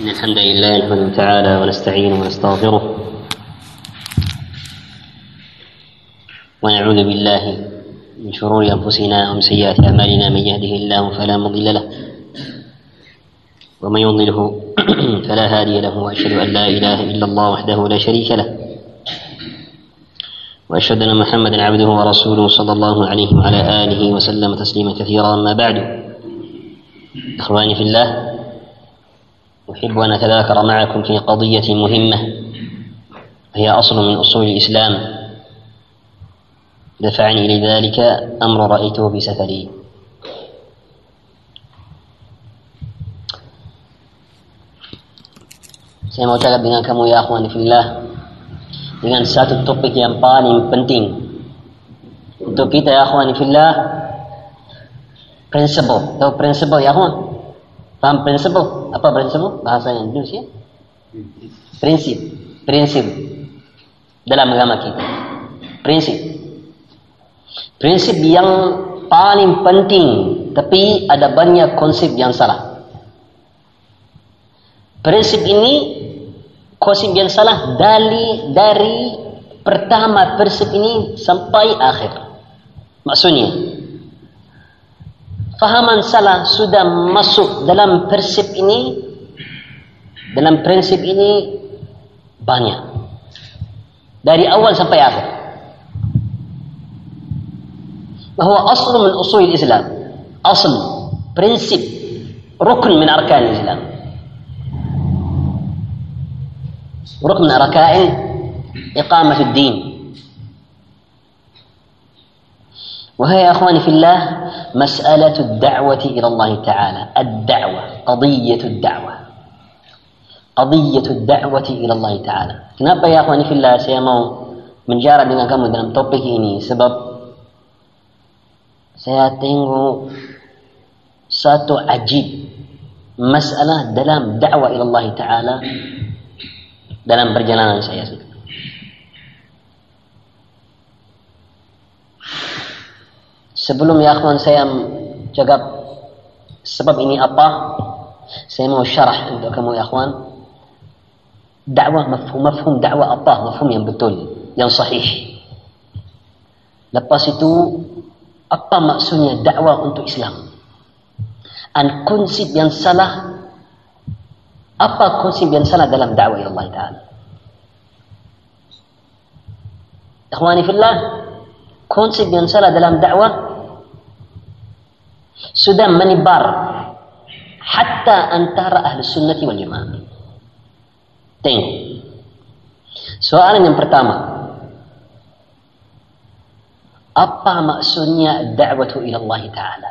إن الحمد لله نحمده تعالى ونستعينه ونستغفره ونعوذ بالله من شرور أنفسنا ومن سيئات أعمالنا من يهده الله فلا مضل له ومن يضلله فلا هادي له وأشهد أن لا إله إلا الله وحده لا شريك له وأشهد أن محمدا عبده ورسوله صلى الله عليه وعلى آله وسلم تسليما كثيرا. أما بعد إخواني في الله أحب أن أتذاكر معكم في قضية مهمة هي أصل من أصول الإسلام دفعني لذلك أمر رأيته في سفري Saya mau cakap dengan kamu ya akhwan fillah dengan satu topik yang paling penting untuk kita ya akhwan fillah principle tahu principle ya akhwan Faham prinsip? Apa prinsip? Bahasa Indonesia? Prinsip. Prinsip. Dalam agama kita. Prinsip. Prinsip yang paling penting. Tapi ada banyak konsep yang salah. Prinsip ini konsep yang salah dari dari pertama prinsip ini sampai akhir. Maksudnya, fahaman salah sudah masuk dalam prinsip ini dalam prinsip ini banyak dari awal sampai akhir bahwa asal min usul Islam asal prinsip rukun min arkan Islam rukun min arkan iqamah الدين وهي يا اخواني في الله مسألة الدعوة إلى الله تعالى الدعوة قضية الدعوة. قضية الدعوة إلى الله تعالى. نبأ يا أخواني في الله سيمو من جارة لنا كم دنم توبكيني سبب. سيأتينه ساتو عجيب مسألة دلام دعوة إلى الله تعالى. دلام برجلانا سيأتينه Sebelum ya akhwan saya cakap sebab ini apa, saya mau syarah untuk kamu ya akhwan. Dakwah mafhum, mafhum dakwah apa? Mafhum yang betul, yang sahih. Lepas itu, apa maksudnya dakwah untuk Islam? Dan konsep yang salah, apa konsep yang salah dalam dakwah Allah Ta'ala? Ikhwani fillah, konsep yang salah dalam dakwah sudah menibar hatta antara ahli sunnati wal jamaah. والجماعة Tengok. Soalan yang pertama. Apa maksudnya da'wah ila Allah Ta'ala?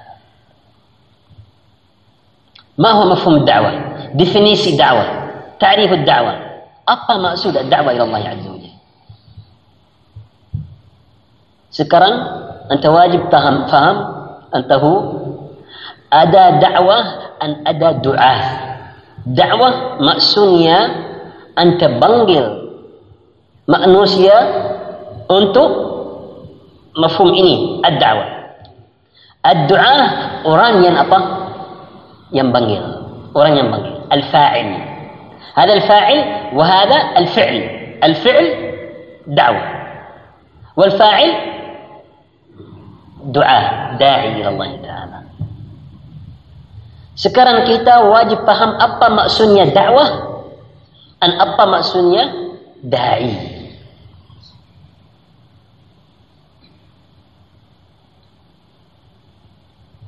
ما هو مفهوم الدعوة؟ ديفينيسي دعوة تعريف الدعوة apa maksud da'wah ila Allah azza وجل sekarang anta wajib faham faham anta أدى دعوة أن أدى دعاء دعوة مأسونية أنت بنجل مأنوسية أنتو مفهوم إني الدعوة الدعاء أوران ين أبا ينبنجل أوران ينبنجل الفاعل هذا الفاعل وهذا الفعل الفعل دعوة والفاعل دعاء داعي إلى الله تعالى Sekarang kita wajib paham apa maksudnya dakwah dan apa maksudnya dai.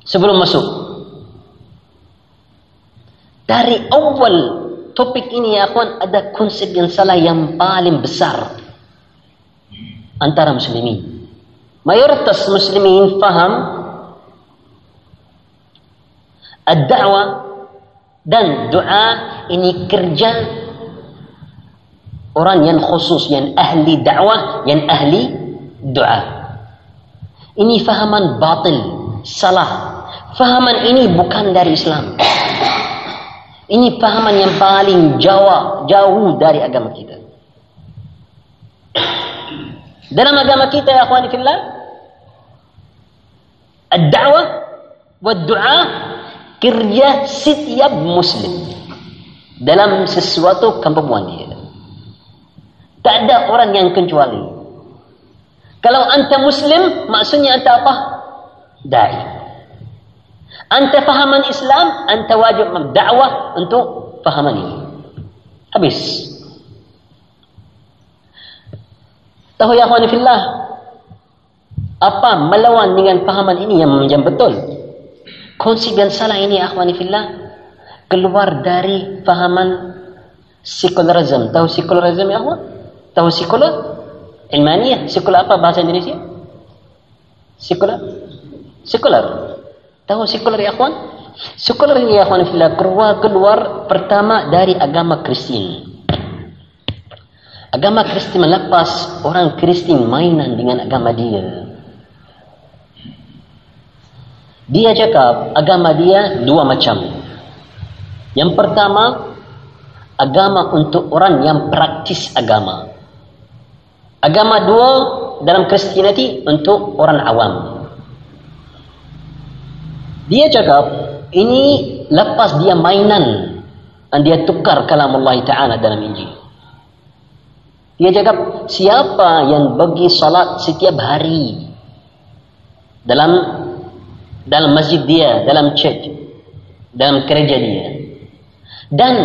Sebelum masuk dari awal topik ini ya kawan ada konsep yang salah yang paling besar antara muslimin. Mayoritas muslimin faham ad-da'wah dan doa ini kerja orang yang khusus yang ahli dakwah yang ahli doa. Ini fahaman batil salah. Fahaman ini bukan dari Islam. Ini fahaman yang paling jauh jauh dari agama kita. Dalam agama kita ya akhwani fillah ad-da'wah wa du'a kerja setiap muslim dalam sesuatu kemampuan dia. Tak ada orang yang kecuali. Kalau anta muslim, maksudnya anta apa? Dai. Anta fahaman Islam, anta wajib dakwah untuk fahaman ini. Habis. Tahu ya akhwani fillah, apa melawan dengan fahaman ini yang, yang betul? Konsekuensi salah ini akhwani fillah, keluar dari fahaman sekularisme. Tahu sekularisme ya Allah? Tahu sekular? Ilmiah. Sekular apa bahasa Indonesia? Sekular? Sekular. Tahu sekular ya akhwan? Sekular ini ya akhwan fillah keluar, keluar pertama dari agama Kristen. Agama Kristen melepas orang Kristen mainan dengan agama dia. Dia cakap agama dia dua macam. Yang pertama, agama untuk orang yang praktis agama. Agama dua dalam Kristianiti untuk orang awam. Dia cakap, ini lepas dia mainan dan dia tukar kalam Allah Ta'ala dalam Injil. Dia cakap, siapa yang bagi salat setiap hari dalam dalam masjid dia, dalam church, dalam gereja dia, dan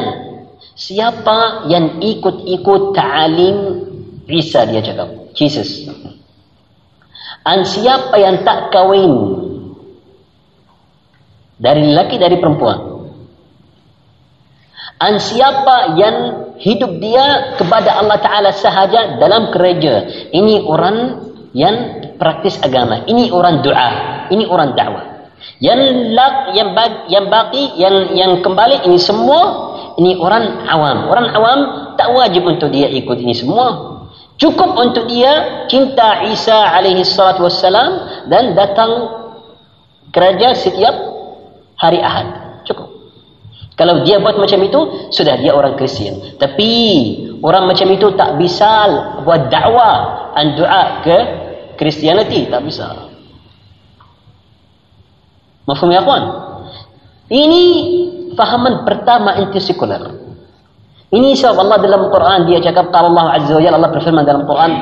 siapa yang ikut-ikut ta'alim Isa dia cakap Jesus. Dan siapa yang tak kahwin dari lelaki dari perempuan. Dan siapa yang hidup dia kepada Allah Ta'ala sahaja dalam gereja ini orang yang praktis agama ini orang doa ini orang dakwah yang lak yang bag, yang baki yang yang kembali ini semua ini orang awam. Orang awam tak wajib untuk dia ikut ini semua. Cukup untuk dia cinta Isa alaihi salatu wassalam dan datang kerja setiap hari Ahad. Cukup. Kalau dia buat macam itu sudah dia orang Kristian. Tapi orang macam itu tak bisa buat dakwah dan doa ke Kristianiti tak bisa Mafhum ya kawan? Ini fahaman pertama inti sekular. Ini sebab Allah dalam Quran dia cakap kalau Allah Azza wa Jalla Allah berfirman dalam Quran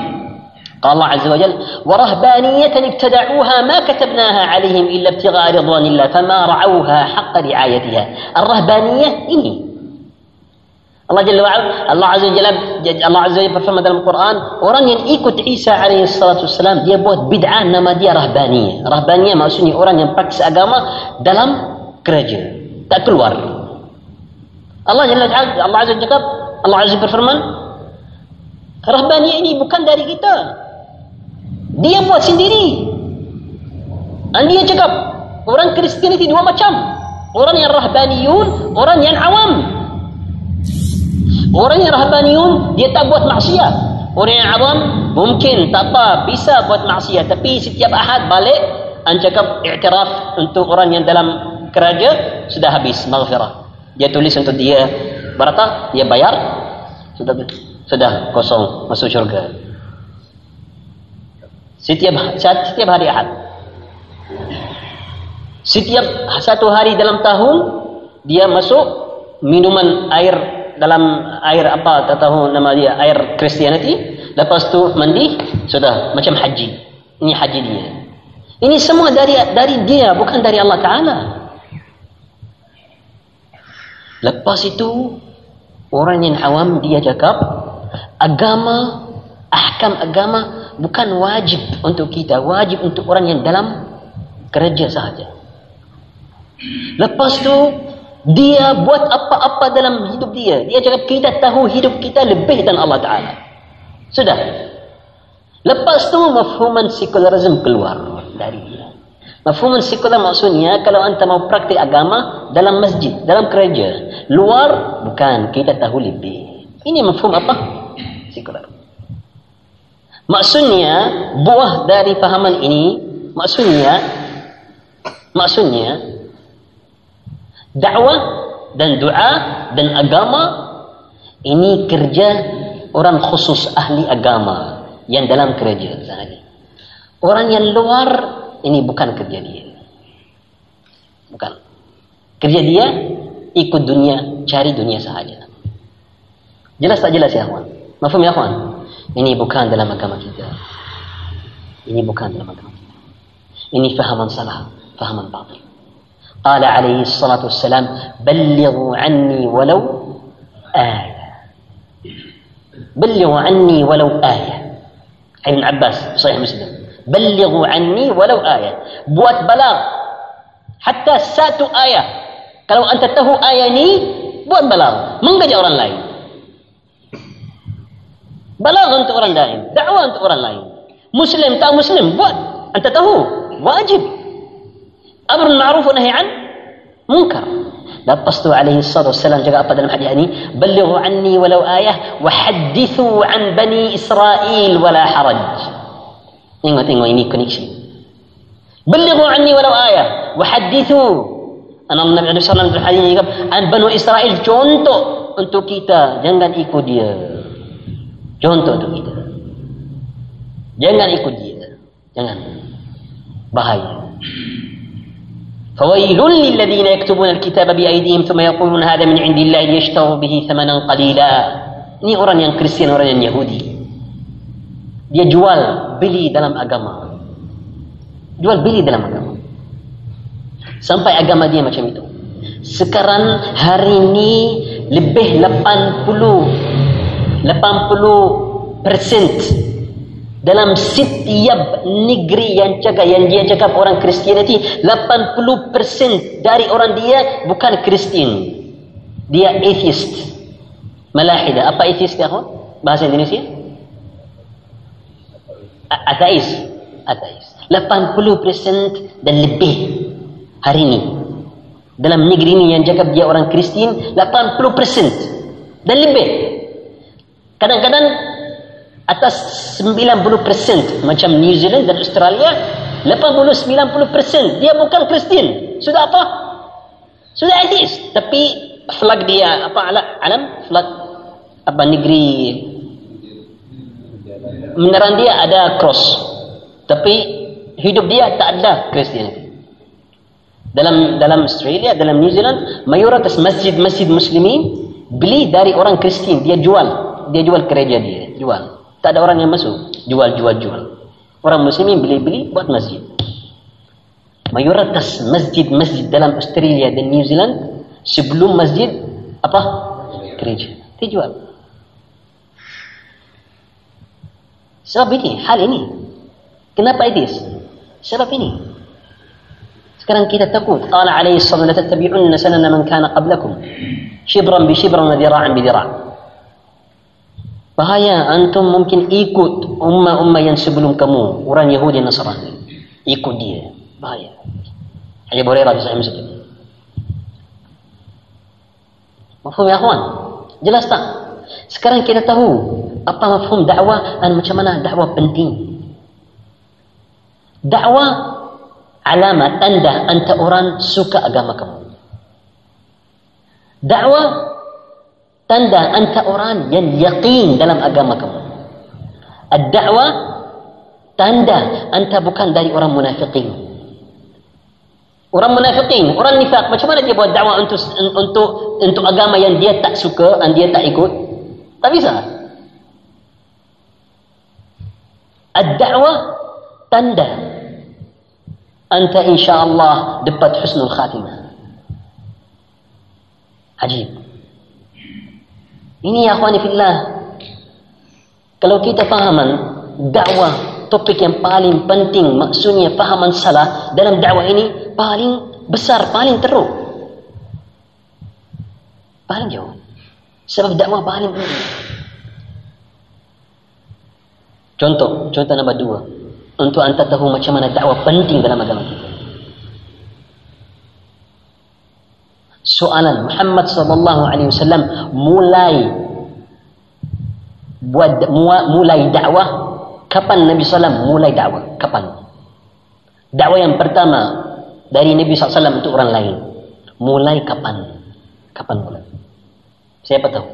قال الله عز وجل ورهبانية ابتدعوها ما كتبناها عليهم إلا ابتغاء رضوان الله فما رعوها حق رعايتها الرهبانية ini Allah Jalla wa'ala, Allah Azza Jalla, Allah Azza Jalla berfirman dalam Quran, orang yang ikut Isa alaihi salatu wassalam, dia buat bid'ah nama dia rahbaniyah. Rahbaniyah maksudnya orang yang praktis agama dalam gereja. Tak keluar. Allah Jalla wa'ala, Allah Azza Jalla, Allah Azza berfirman, rahbaniyah ini bukan dari kita. Dia buat sendiri. Dan dia cakap, orang Kristian itu dua macam. Orang yang rahbaniyun, orang yang awam. Orang yang rahbaniun dia tak buat maksiat. Orang yang awam mungkin tak apa bisa buat maksiat tapi setiap ahad balik dan cakap iktiraf untuk orang yang dalam keraja sudah habis maghfirah. Dia tulis untuk dia berapa? Dia bayar sudah sudah kosong masuk syurga. Setiap setiap hari ahad. Setiap satu hari dalam tahun dia masuk minuman air dalam air apa tak tahu nama dia air Christianity lepas tu mandi sudah macam haji. Ini haji dia. Ini semua dari dari dia bukan dari Allah Taala. Lepas itu orang yang awam dia cakap agama ahkam agama bukan wajib untuk kita wajib untuk orang yang dalam kerja sahaja. Lepas tu dia buat apa-apa dalam hidup dia. Dia cakap kita tahu hidup kita lebih dan Allah Ta'ala. Sudah. Lepas tu mafhuman sekularisme keluar dari dia. Mafhuman sekular maksudnya kalau anda mau praktik agama dalam masjid, dalam gereja. Luar bukan kita tahu lebih. Ini mafhum apa? Sekular. Maksudnya buah dari fahaman ini maksudnya maksudnya dakwah dan doa dan agama ini kerja orang khusus ahli agama yang dalam kerja sahaja. Orang yang luar ini bukan kerja dia. Bukan. Kerja dia ikut dunia, cari dunia sahaja. Jelas tak jelas ya akhwan? Mafhum ya akhwan? Ini bukan dalam agama kita. Ini bukan dalam agama kita. Ini fahaman salah, fahaman batil. قال عليه الصلاة والسلام بلغوا عني ولو آية بلغوا عني ولو آية ابن عباس صحيح مسلم بلغوا عني ولو آية buat balag hatta satu ayat kalau anda tahu ayat ini buat balag mengajak orang lain balag untuk orang lain dakwah untuk orang lain muslim tak muslim buat anda tahu wajib amr ma'ruf wa nahi an munkar lepas tu alaihi salatu wassalam jaga apa dalam hadis ini balighu anni walau ayah wa hadithu an bani israel wala haraj tengok tengok ini connection. balighu anni walau ayah wa hadithu anak Nabi sallallahu alaihi wasallam an bani israel contoh untuk kita. Jangan ikut dia. Contoh untuk kita. Jangan ikut dia. Jangan. Bahaya فويل للذين يكتبون الكتاب بأيديهم ثم يقولون هذا من عند الله ليشتروا به ثمنا قليلا ini orang yang Kristian, orang yang Yahudi. Dia jual beli dalam agama. Jual beli dalam agama. Sampai agama dia macam itu. Sekarang hari ini lebih 80 80 persen dalam setiap negeri yang cakap yang dia cakap orang Kristianiti 80% dari orang dia bukan Kristian. Dia atheist. Malahida. Apa atheist dia bahasa Indonesia? Ateis ateis 80% dan lebih hari ini. Dalam negeri ini yang cakap dia orang Kristian 80% dan lebih. Kadang-kadang atas 90% macam New Zealand dan Australia 80-90% dia bukan Kristian. Sudah apa? sudah ateis tapi flag dia apa alam? Flag apa negeri? Menerang dia ada cross. Tapi hidup dia tak ada Kristian. Dalam dalam Australia dalam New Zealand mayoritas masjid-masjid muslimin beli dari orang Kristian. Dia jual. Dia jual gereja dia. Jual tak ada orang yang masuk. Jual, jual, jual. Orang muslimin beli-beli buat masjid. Mayoritas masjid-masjid dalam Australia dan New Zealand sebelum masjid apa? Gereja. Dia jual. Sebab ini, hal ini. Kenapa itu? Sebab ini. Sekarang kita takut. Qala alaihi wasallam la sanana man kana qablakum. Shibran bi shibran wa dira'an bi dira'. Bahaya antum mungkin ikut ummah-ummah yang sebelum kamu, orang Yahudi Nasrani. Ikut dia. Bahaya. Hanya boleh Rabi Sahih Masjid. Mafhum ya akhwan? Jelas tak? Sekarang kita tahu apa mafhum dakwah dan macam mana dakwah penting. Dakwah alamat tanda anta orang suka agama kamu. Dakwah tanda anta orang yang yakin dalam agama kamu. Ad-da'wah tanda anta bukan dari orang munafiqin. Orang munafiqin, orang nifaq, macam mana dia buat dakwah untuk untuk untuk agama yang dia tak suka dan dia tak ikut? Tak bisa. Ad-da'wah tanda anta insya-Allah dapat husnul khatimah. Ajib. Ini ya akhwani fillah. Kalau kita fahaman dakwah topik yang paling penting maksudnya fahaman salah dalam dakwah ini paling besar, paling teruk. Paling jauh. Sebab dakwah paling penting. Contoh, contoh nombor dua. Untuk anda tahu macam mana dakwah penting dalam agama kita. Soalan Muhammad sallallahu alaihi wasallam mulai buat mulai dakwah kapan Nabi sallam mulai dakwah? Kapan? Dakwah yang pertama dari Nabi sallam untuk orang lain. Mulai kapan? Kapan mulai siapa tahu?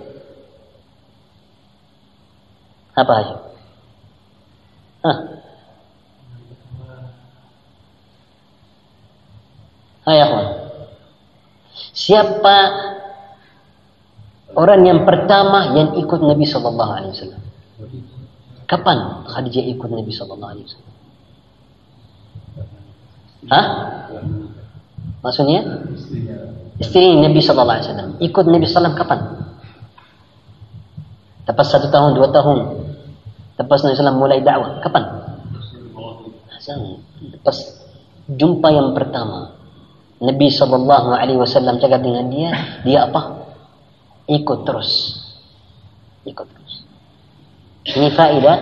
Apa aja? Hai akhwan. Siapa Orang yang pertama yang ikut Nabi sallallahu alaihi wasallam. Kapan Khadijah ikut Nabi sallallahu alaihi wasallam? Hah? Maksudnya? Isteri Nabi sallallahu alaihi wasallam. Ikut Nabi sallallahu kapan? Lepas satu tahun, dua tahun. Lepas Nabi sallallahu mulai dakwah. Kapan? Lepas jumpa yang pertama. Nabi sallallahu alaihi wasallam cakap dengan dia, dia apa? Ikut terus. Ikut terus. Ini faedah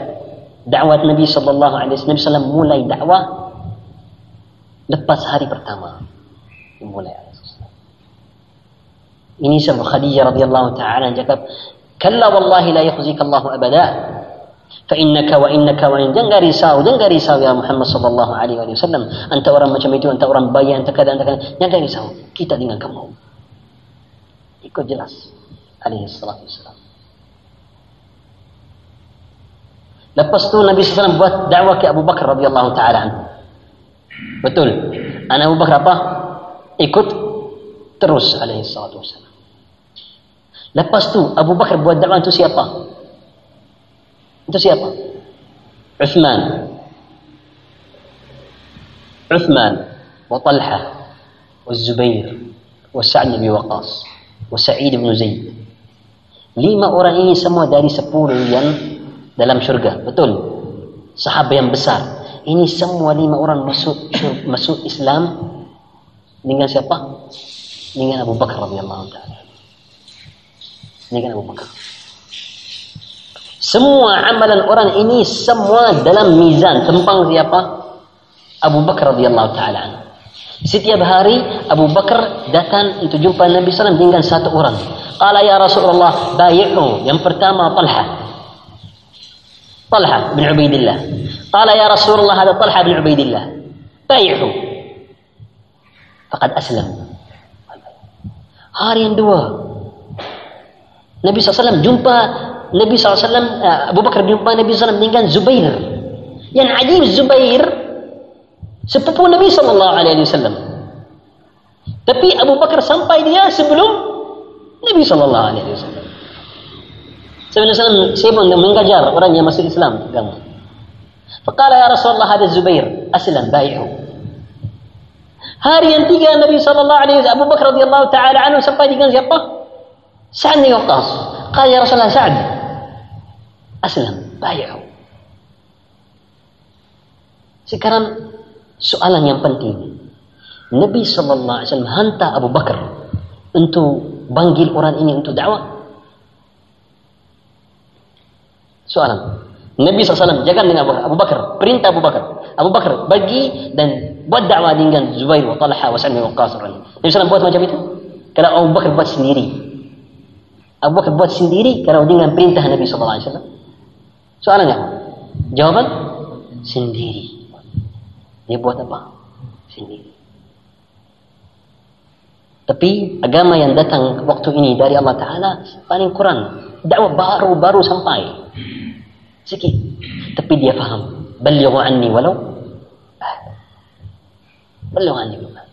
dakwah Nabi sallallahu alaihi wasallam mulai dakwah lepas hari pertama. Mulai Ini sebab Khadijah radhiyallahu taala cakap, "Kalla wallahi la yakhzika Allah abada." فإنك وإنك وإن jangan risau jangan risau ya Muhammad sallallahu alaihi wasallam anta orang macam itu anta orang bayi anta kada anta kada jangan risau kita dengan kamu ikut jelas alaihi salatu wasallam lepas tu Nabi SAW buat dakwah ke Abu Bakar radhiyallahu taala anhu betul anak Abu Bakar apa ikut terus alaihi salatu wasallam lepas tu Abu Bakar buat dakwah itu siapa Itu siapa? Uthman. Uthman wa Talha wa Zubair wa Sa'd bin Waqas wa Sa'id bin Zaid. Lima orang ini semua dari sepuluh yang dalam syurga. Betul. Sahabat yang besar. Ini semua lima orang masuk masuk Islam dengan siapa? Dengan Abu Bakar radhiyallahu taala. Dengan Abu Bakar. Semua amalan orang ini semua dalam mizan tentang siapa? Abu Bakar radhiyallahu taala. Setiap hari Abu Bakar datang untuk jumpa Nabi SAW dengan satu orang. Qala ya Rasulullah bayi'u. Yang pertama Talha. Talha bin Ubaidillah. Qala ya Rasulullah ada Talha bin Ubaidillah. Bayi'u. Faqad aslam. Hari yang dua. Nabi SAW jumpa Nabi SAW, uh, Abu Bakar jumpa Nabi SAW dengan Zubair. Yang ajib Zubair, sepupu Nabi SAW. Tapi Abu Bakar sampai dia sebelum Nabi SAW. Sebenarnya saya pun mengajar orang yang masuk Islam agama. Fakala ya Rasulullah ada Zubair, aslam bayi'u. Hari yang tiga Nabi wasallam Abu Bakar radhiyallahu taala anhu sampai dengan siapa? Sa'ad bin Waqqas. Ya Rasulullah Sa'ad, aslam, bayau. Sekarang soalan yang penting. Nabi sallallahu alaihi wasallam hantar Abu Bakar untuk panggil orang ini untuk dakwah. Soalan. Nabi SAW jaga dengan Abu Bakar, perintah Abu Bakar. Abu Bakar bagi dan buat dakwah dengan Zubair wa Talha wa Sa'id wa Qasir. Nabi SAW buat macam itu. Kalau Abu Bakar buat sendiri. Abu Bakar buat sendiri kalau dengan perintah Nabi SAW. Soalannya Jawaban sendiri. Dia buat apa? Sendiri. Tapi agama yang datang waktu ini dari Allah Ta'ala paling kurang. Dakwah baru-baru sampai. Sikit. Tapi dia faham. Balighu anni walau. Balighu anni walau.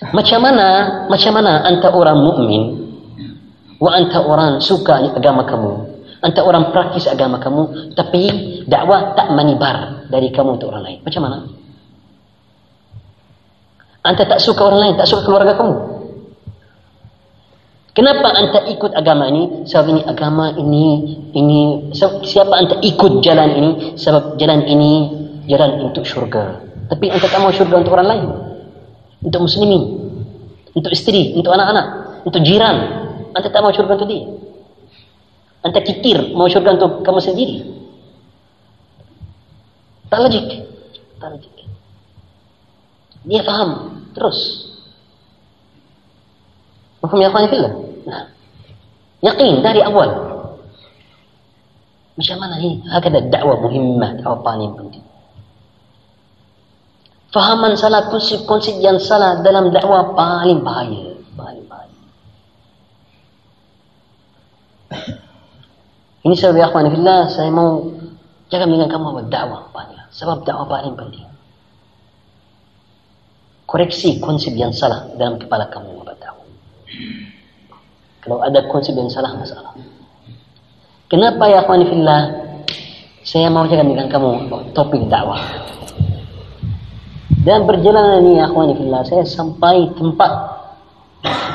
Macam mana, macam mana anta orang mukmin, wa anta orang suka agama kamu, Anta orang praktis agama kamu, tapi dakwah tak manibar dari kamu untuk orang lain. Macam mana? Anta tak suka orang lain, tak suka keluarga kamu. Kenapa anta ikut agama ini? Sebab ini agama ini, ini siapa anta ikut jalan ini? Sebab jalan ini jalan untuk syurga. Tapi anta tak mau syurga untuk orang lain. Untuk muslimin. Untuk istri, untuk anak-anak, untuk jiran. Anta tak mau syurga untuk dia. Anda kikir mau syurga untuk kamu sendiri. Tak logik. Tak logik. Dia faham. Terus. Mafhum ya akhwani fillah? Nah. Yakin dari awal. Macam mana ini? Hakada dakwah muhimmah. Dakwah paling penting. Fahaman salah, konsep-konsep yang salah dalam dakwah paling bahaya. Paling bahaya. Ini sebab ya akhwan fillah saya mau jaga dengan kamu buat dakwah banyak. Sebab dakwah paling penting. Koreksi konsep yang salah dalam kepala kamu buat dakwah. Kalau ada konsep yang salah, masalah. Kenapa ya akhwani fillah? Saya mau cakap dengan kamu topik dakwah. Dan berjalan ini ya akhwani fillah, saya sampai tempat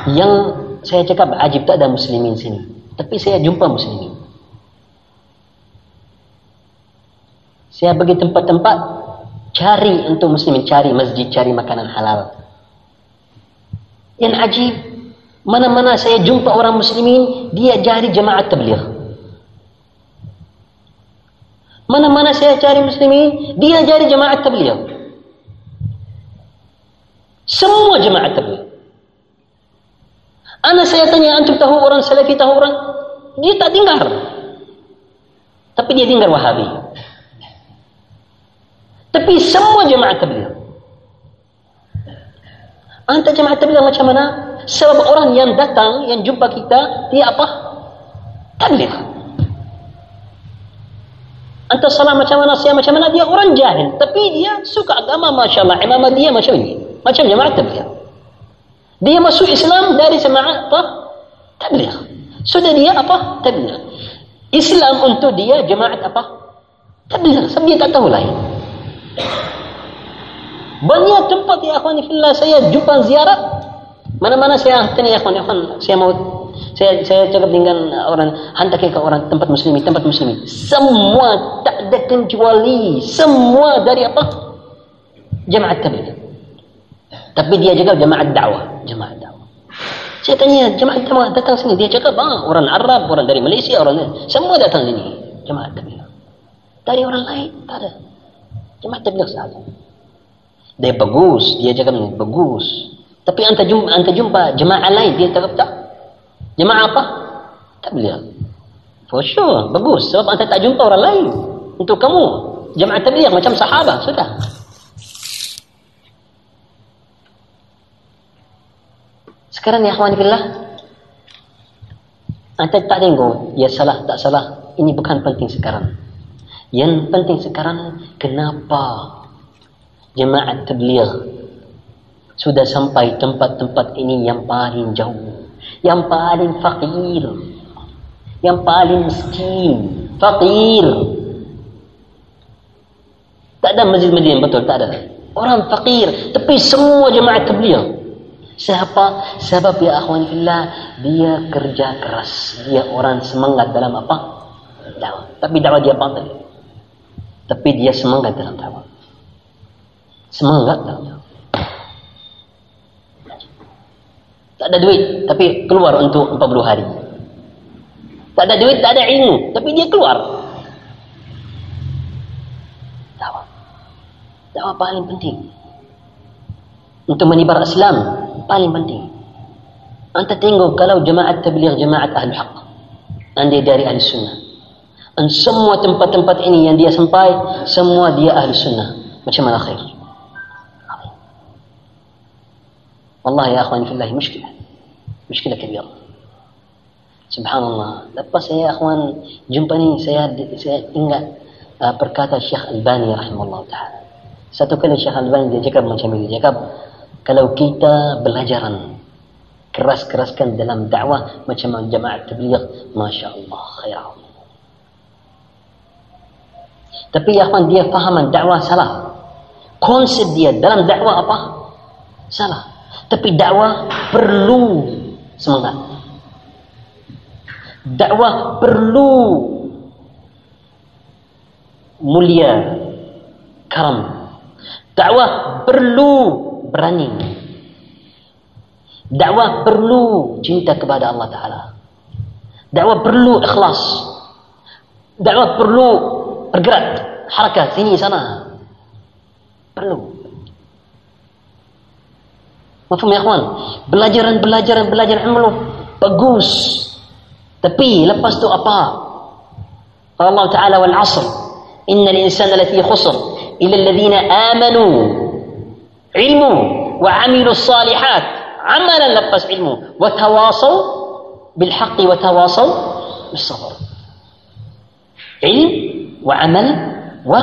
yang saya cakap ajib tak ada muslimin sini. Tapi saya jumpa muslimin. Saya pergi tempat-tempat cari untuk muslimin, cari masjid, cari makanan halal. Yang ajib, mana-mana saya jumpa orang muslimin, dia jadi jemaah tabligh. Mana-mana saya cari muslimin, dia jadi jemaah tabligh. Semua jemaah tabligh. Anak saya tanya, antum tahu orang salafi tahu orang? Dia tak dengar. Tapi dia dengar wahabi. Tapi semua jemaah tabligh. Anta jemaah tabligh macam mana? Sebab orang yang datang, yang jumpa kita, dia apa? Tabligh. Anta salah macam mana, saya macam mana, dia orang jahil. Tapi dia suka agama, Masya Allah. Imamah dia macam ini. Macam jemaah tabligh. Dia masuk Islam dari jemaah apa? Tabligh. Sudah dia apa? Tabligh. Islam untuk dia jemaah apa? Tabligh. Sebab dia tak tahu lain. Banyak tempat ya akhwani fillah saya jumpa ziarah. Mana-mana saya tanya ya akhwani akhwan saya mau saya saya cakap dengan orang hantar ke orang tempat muslimi tempat muslimi semua tak ada kecuali semua dari apa? Jemaah tabligh tapi dia cakap jemaah dakwah jemaah dakwah. Saya tanya jemaah dakwah datang sini? Dia cakap ah, orang Arab orang dari Malaysia orang semua datang sini jemaah tabligh dari orang lain tak ada jemaah tabligh sahaja dia bagus dia cakap ni bagus. Tapi anta jumpa anta jumpa jemaah lain dia cakap tak. Jemaah apa? Tabligh for sure bagus. Sebab anta tak jumpa orang lain. Untuk kamu. Jemaah tabligh macam sahabat sudah. Sekarang ya akhwan billah Anda tak tengok Ya salah tak salah. Ini bukan penting sekarang Yang penting sekarang Kenapa Jemaat tabligh Sudah sampai tempat-tempat ini Yang paling jauh Yang paling fakir Yang paling miskin Fakir Tak ada masjid-masjid betul Tak ada Orang fakir Tapi semua jemaat tabligh Siapa? Sebab ya akhwan fillah dia kerja keras. Dia orang semangat dalam apa? Dakwah. Tapi dakwah dia batal. Tapi dia semangat dalam dakwah. Semangat dalam dakwah. Tak ada duit, tapi keluar untuk 40 hari. Tak ada duit, tak ada ilmu, tapi dia keluar. Dakwah. Dakwah paling penting. Untuk menyebar Islam, paling penting. Anda tengok kalau jemaat tabligh jemaat ahli haq. Anda dari ahli sunnah. Dan semua tempat-tempat ini yang dia sampai, semua dia ahli sunnah. Macam mana khair? Wallahi ya akhwani fillahi, muskilah. Muskilah kebiar. Subhanallah. Lepas saya, ya akhwan, jumpa ni saya, saya ingat uh, perkata Syekh Al-Bani, rahimahullah ta'ala. Satu kali Syekh Al-Bani, dia cakap macam ini. Dia cakap, kalau kita belajaran, keras-keraskan dalam dakwah macam jemaah tabligh, Masya Allah, khair Allah tapi ya dia faham dakwah salah konsep dia dalam dakwah apa salah tapi dakwah perlu semangat dakwah perlu mulia karam dakwah perlu berani. Dakwah perlu cinta kepada Allah Ta'ala. Dakwah perlu ikhlas. Dakwah perlu bergerak, harakat sini sana. Perlu. Mafhum ya kawan? Belajaran, belajaran, belajaran ilmu bagus. Tapi lepas tu apa? Allah Ta'ala wal asr. Inna al-insana lafi khusr. Ila alladhina amanu علمه وعملوا الصالحات عملا لبس علمه وتواصوا بالحق وتواصوا wa amal wa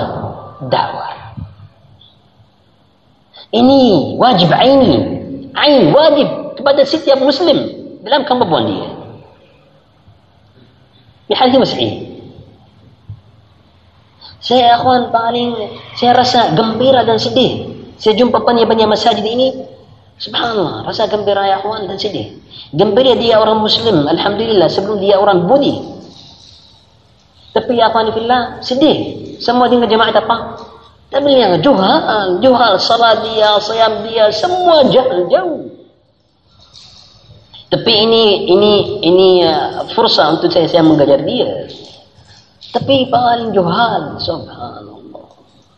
dakwah. Ini wajib aini, ain wajib kepada setiap Muslim dalam kemampuan dia. Di hadis Muslim. Saya akuan paling saya rasa gembira dan sedih. Saya jumpa banyak-banyak masjid ini. Subhanallah, rasa gembira ya akuan dan sedih. Gembira dia orang Muslim, Alhamdulillah. Sebelum dia orang Budi, tapi ya akhwan fillah, sedih. Semua dengan jemaah apa? Tapi yang juhal, juhal salat dia, sayam dia, semua jahil jauh. Tapi ini ini ini uh, fursa untuk saya saya mengajar dia. Tapi paling juhal, subhanallah.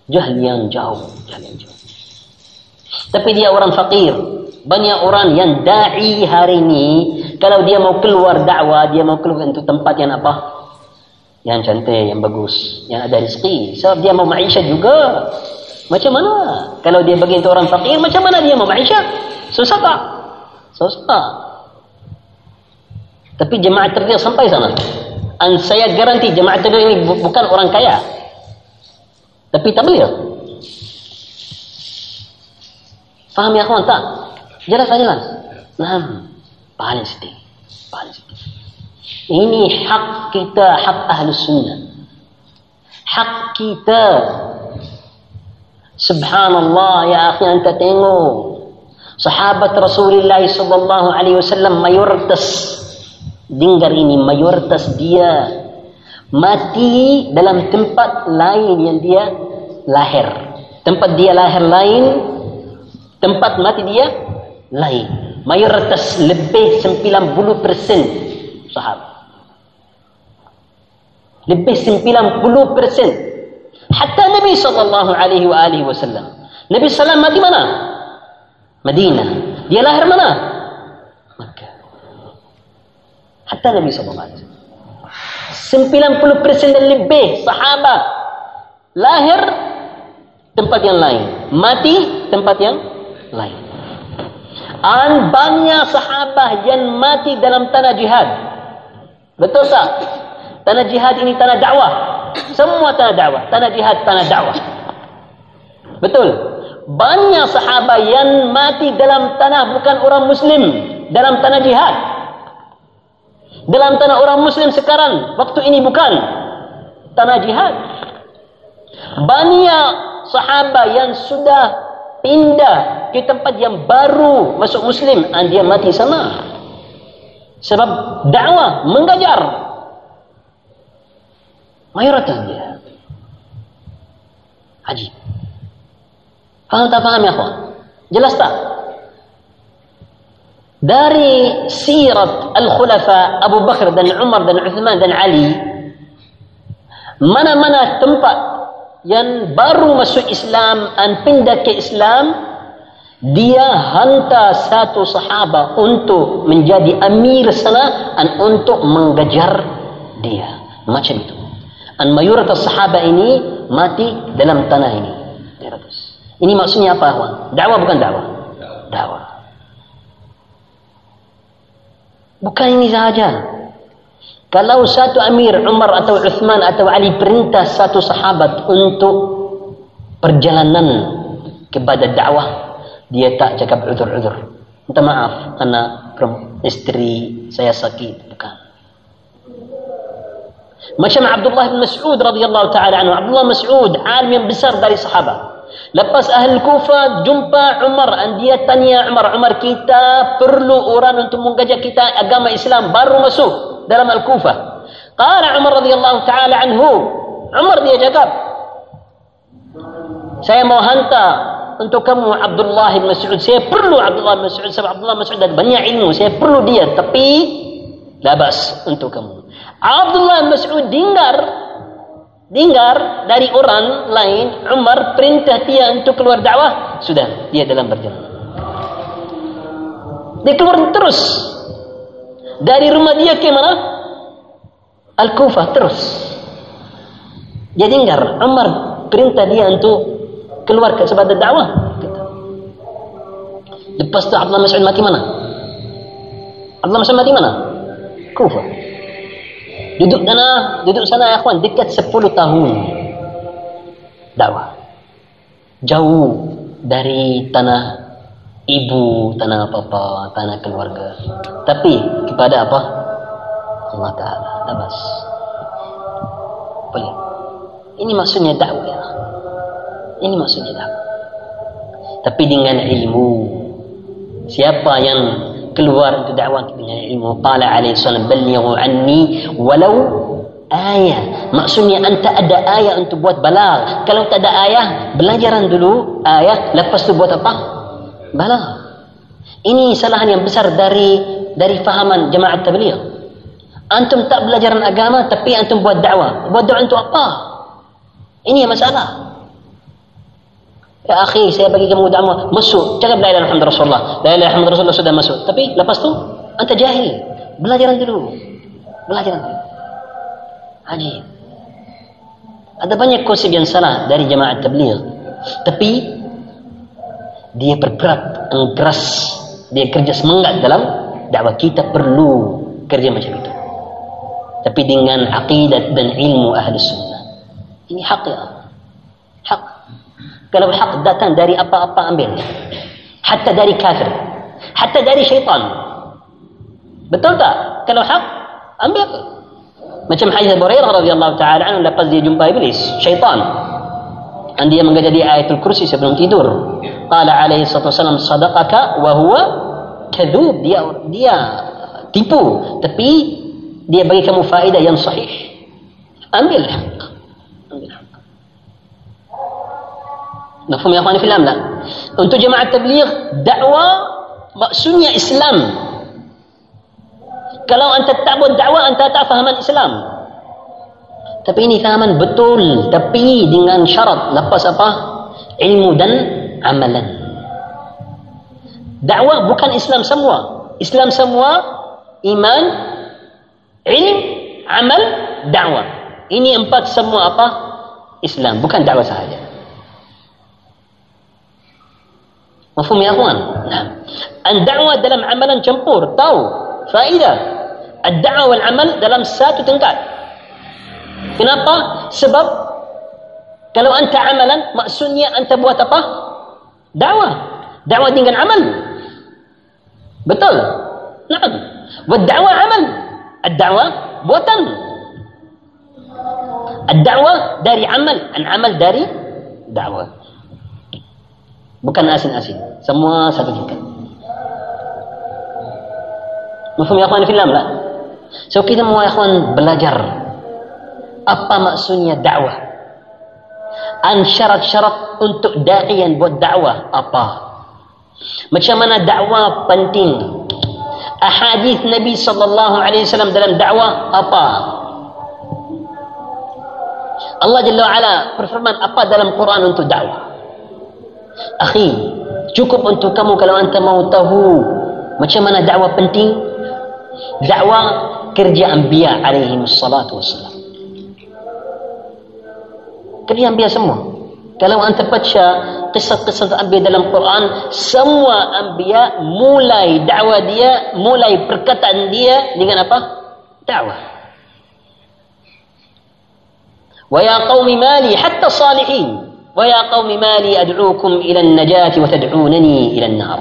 Jahil yang jauh, jahil yang jauh. Tapi dia orang fakir. Banyak orang yang da'i hari ini, kalau dia mau keluar dakwah, dia mau keluar untuk tempat yang apa? Yang cantik, yang bagus, yang ada rezeki. Sebab dia mau maisha juga. Macam mana? Kalau dia bagi itu orang fakir, macam mana dia mau maisha? Susah tak? Susah. Tapi jemaah terdiri sampai sana. Dan saya garanti jemaah terdiri ini bukan orang kaya. Tapi tak boleh. Faham ya kawan tak? Jelas tak jelas? Nah, paling sedih. Paling sedih. Ini hak kita, hak ahli sunnah. Hak kita. Subhanallah, ya akhi, anda tengok. Sahabat Rasulullah sallallahu alaihi wasallam mayoritas dengar ini mayoritas dia mati dalam tempat lain yang dia lahir. Tempat dia lahir lain, tempat mati dia lain. Mayoritas lebih 90% sahabat lebih 90 persen. Hatta Nabi sallallahu alaihi wa alihi wasallam. Nabi sallam mati mana? Madinah. Dia lahir mana? Makkah. Hatta Nabi sallallahu alaihi wasallam. 90 persen dan lebih sahabat lahir tempat yang lain. Mati tempat yang lain. Dan banyak sahabat yang mati dalam tanah jihad. Betul tak? Tanah jihad ini tanah dakwah. Semua tanah dakwah. Tanah jihad, tanah dakwah. Betul. Banyak sahabat yang mati dalam tanah bukan orang muslim. Dalam tanah jihad. Dalam tanah orang muslim sekarang. Waktu ini bukan. Tanah jihad. Banyak sahabat yang sudah pindah ke tempat yang baru masuk muslim. Dan dia mati sama. Sebab dakwah mengajar mayoritas dia. Haji. Faham tak faham ya kawan? Jelas tak? Dari sirat al-khulafa Abu Bakar dan Umar dan Uthman dan Ali mana-mana tempat yang baru masuk Islam dan pindah ke Islam dia hantar satu sahabat untuk menjadi amir sana dan untuk mengajar dia macam itu dan mayoritas sahabat ini mati dalam tanah ini. Ini maksudnya apa, Ahwan? Dakwah bukan dakwah? Dakwah. Bukan ini sahaja. Kalau satu amir, Umar atau Uthman atau Ali perintah satu sahabat untuk perjalanan kepada dakwah, dia tak cakap udur-udur. Minta maaf, anak istri saya sakit. Bukan. مشى مع عبد الله بن مسعود رضي الله تعالى عنه. عبد الله مسعود عالم بسر داري صحابه لبس أهل الكوفة جنبا عمر أندية تانية عمر. عمر كيتا برلو أوران أنتم منجا كيتا أقام إسلام بارو مسوك دلم الكوفة. قال عمر رضي الله تعالى عنه عمر يا جاكاب سي موهنتا أنتو كم عبد الله بن مسعود؟ سي برلو عبد الله بن مسعود سي عبد الله بن مسعود بني علمه سي برلو دي تقي labas untuk kamu. Abdullah Mas'ud dengar dengar dari orang lain Umar perintah dia untuk keluar dakwah. Sudah dia dalam berjalan. Dia keluar terus. Dari rumah dia ke mana? Al-Kufah terus. Dia dengar Umar perintah dia untuk keluar ke sebagai dakwah. Lepas tu Abdullah Mas'ud mati mana? Abdullah Mas'ud mati mana Kufah Duduk sana, duduk sana kawan, dekat 10 tahun. Dakwah. Jauh dari tanah ibu, tanah apa-apa, tanah keluarga. Tapi kepada apa? Allah Ta'ala. Tabas. Ini maksudnya dakwah. Ya. Ini maksudnya dakwah. Tapi dengan ilmu. Siapa yang keluar untuk dakwah dengan ilmu? Qala alaihi salam ballighu anni walau ayat. Maksudnya anta ada ayat untuk buat balag. Kalau tak ada ayat, belajaran dulu ayat, lepas tu buat apa? Balag. Ini kesalahan yang besar dari dari fahaman jemaah tabligh. Antum tak belajar agama tapi antum buat dakwah. Buat dakwah untuk apa? Ini masalah. Ya akhi, saya bagi kamu dakwah. Masuk. Cakap la ilaha illallah Rasulullah. La ilaha illallah Rasulullah sudah masuk. Tapi lepas tu, anta jahil. Belajaran dulu. Belajaran dulu. Ajib. Ada banyak konsep yang salah dari jemaah tabligh. Tapi dia bergerak keras, dia kerja semangat dalam dakwah kita perlu kerja macam itu. Tapi dengan aqidat dan ilmu ahli sunnah. Ini hak ya. Kalau hak datang dari apa-apa ambil. Hatta dari kafir. Hatta dari syaitan. Betul tak? Kalau hak, ambil. Macam hadis Abu Hurairah radhiyallahu taala anhu lepas dia jumpa iblis, syaitan. Dan dia mengajar dia ayatul kursi sebelum tidur. Qala alaihi salatu wasallam sadaqaka wa huwa kadhub. Dia dia tipu, tapi dia bagi kamu faedah yang sahih. Ambil Mafhum ya akhwani fillah la? Untuk jemaah tabligh, dakwah maksudnya Islam. Kalau anda tak buat dakwah anda tak fahaman Islam. Tapi ini fahaman betul tapi dengan syarat lepas apa? Ilmu dan amalan. Dakwah bukan Islam semua. Islam semua iman ilm amal dakwah. Ini empat semua apa? Islam. Bukan dakwah sahaja مفهوم يا أخوان؟ نعم. الدعوة دلم عملا جمبور تاو فائده الدعوة والعمل دلم ساتو تنقال kenapa? Sebab kalau anta amalan maksudnya anta buat apa? دعوه dakwah dengan amal. Betul? نعم والدعوة عمل الدعوة بوتن الدعوة داري عمل العمل داري دعوة Bukan asing-asing. Semua satu tingkat. Mufhum ya akhwan fillah lah. So kita mau ikhwan belajar apa maksudnya dakwah. An syarat-syarat untuk da'i yang buat dakwah apa? Macam mana dakwah penting? Ahadith Nabi sallallahu alaihi wasallam dalam dakwah apa? Allah Jalla wa'ala berfirman apa dalam Quran untuk dakwah? Akhi, cukup untuk kamu kalau anda mau tahu macam mana dakwah penting? Dakwah kerja anbiya alaihi wassalatu wassalam kerja anbiya semua kalau anda baca kisah-kisah anbiya dalam Quran semua anbiya mulai dakwah dia mulai perkataan dia dengan apa? dakwah wa ya mali hatta ya qaumi mali ad'ukum ila an-najati wa tad'unani ila an-nar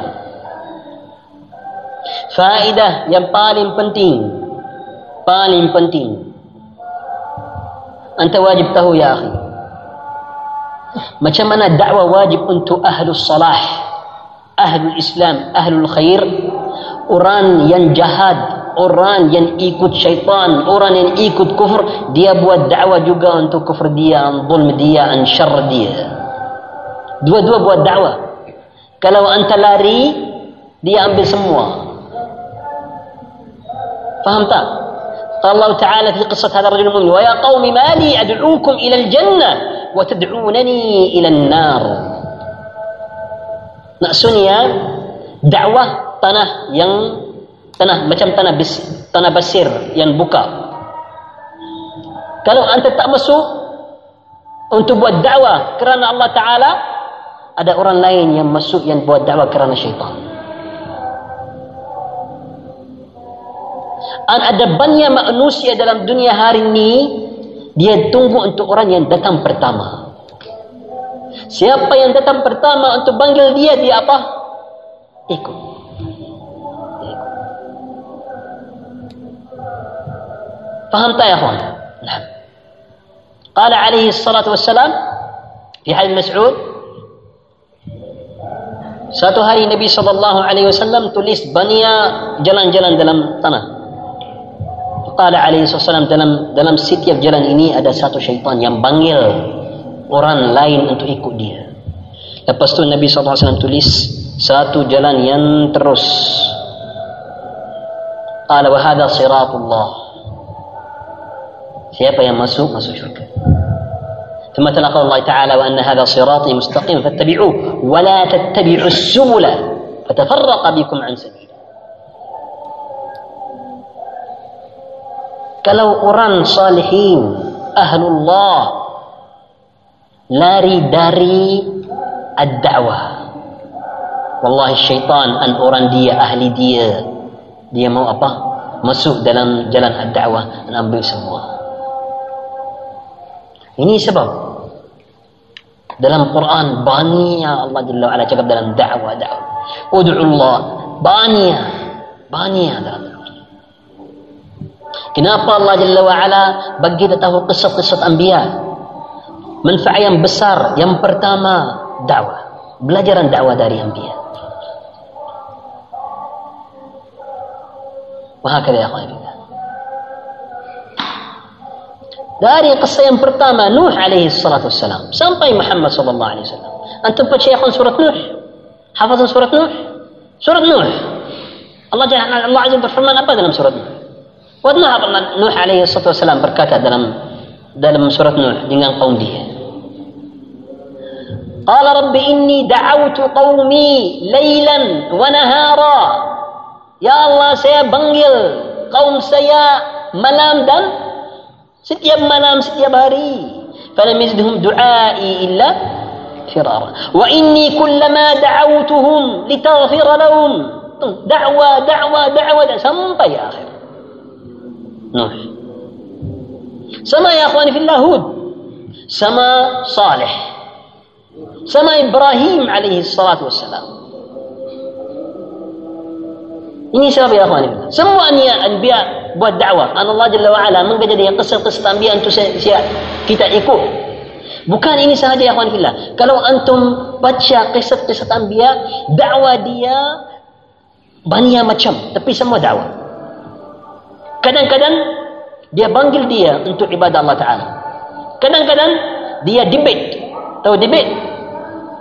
faedah yang paling penting paling penting anta wajib tahu ya akhi macam mana dakwah wajib untuk ahlus salah ahlul islam ahlul khair orang yang jahat orang yang ikut syaitan orang yang ikut kufur dia buat dakwah juga untuk kufur dia zulm dia an syarr dia dua-dua buat dakwah kalau anta lari dia ambil semua faham tak قال الله تعالى في قصة هذا الرجل المؤمن ويا قوم ما لي أدعوكم إلى الجنة وتدعونني إلى النار maksudnya dakwah tanah yang tanah macam tanah bis, tanah basir yang buka. Kalau anda tak masuk untuk buat dakwah kerana Allah Ta'ala ada orang lain yang masuk yang buat dakwah kerana syaitan. Ada banyak manusia dalam dunia hari ini dia tunggu untuk orang yang datang pertama. Siapa yang datang pertama untuk panggil dia dia apa? Ikut faham tak ya kawan nah. قال عليه الصلاة والسلام في حديث مسعود Satu hari Nabi sallallahu alaihi wasallam tulis banyak jalan-jalan dalam tanah. Qala alaihi wasallam dalam dalam setiap jalan ini ada satu syaitan yang panggil orang lain untuk ikut dia. Lepas tu Nabi sallallahu alaihi wasallam tulis satu jalan yang terus. Qala wa hadha siratullah. Yang masuk masuk syurga. ثم تلا قول الله تعالى وأن هذا صراطي مستقيم فاتبعوه ولا تتبعوا السبل فتفرق بكم عن سبيله kalau orang salihin ahlullah lari dari ad-da'wah wallahi syaitan an orang dia ahli dia dia mau apa masuk dalam jalan ad-da'wah dan ambil semua ini sebab dalam Quran banyak Allah Jalla wa'ala cakap dalam da'wah da'wah. Udu'ullah banyak banyak dalam Kenapa Allah Jalla wa'ala bagi kita tahu kisah-kisah anbiya? Manfaat yang besar. Yang pertama, dakwah. Belajaran dakwah dari anbiya. Wahakala ya khairina. Dari kisah yang pertama Nuh alaihi salatu wassalam sampai Muhammad sallallahu alaihi wasallam. Antum baca ya surat Nuh? Hafazan surat Nuh? Surat Nuh. Allah Jalla Allah Azza berfirman apa dalam surat Nuh? Wa Nuh Nuh alaihi salatu wassalam berkata dalam dalam surat Nuh dengan kaum dia. قال رب إني دعوت قومي ليلا ونهارا يا الله saya panggil kaum saya malam dan setiap malam setiap hari falam yazidhum du'ai illa firara wa inni kullama da'awtuhum litaghfir lahum da'wa da'wa da'wa sampai akhir Nuh sama ya akhwani fillah Hud sama Saleh sama Ibrahim alaihi salatu wassalam ini siapa ya akhwani semua ni anbiya buat dakwah. Allah Jalla wa'ala mengajar kisah-kisah anbiya untuk kita ikut. Bukan ini sahaja ya akhwan fillah. Kalau antum baca kisah-kisah anbiya, dakwah dia banyak macam, tapi semua dakwah. Kadang-kadang dia panggil dia untuk ibadah Allah Taala. Kadang-kadang dia debate. Tahu debate?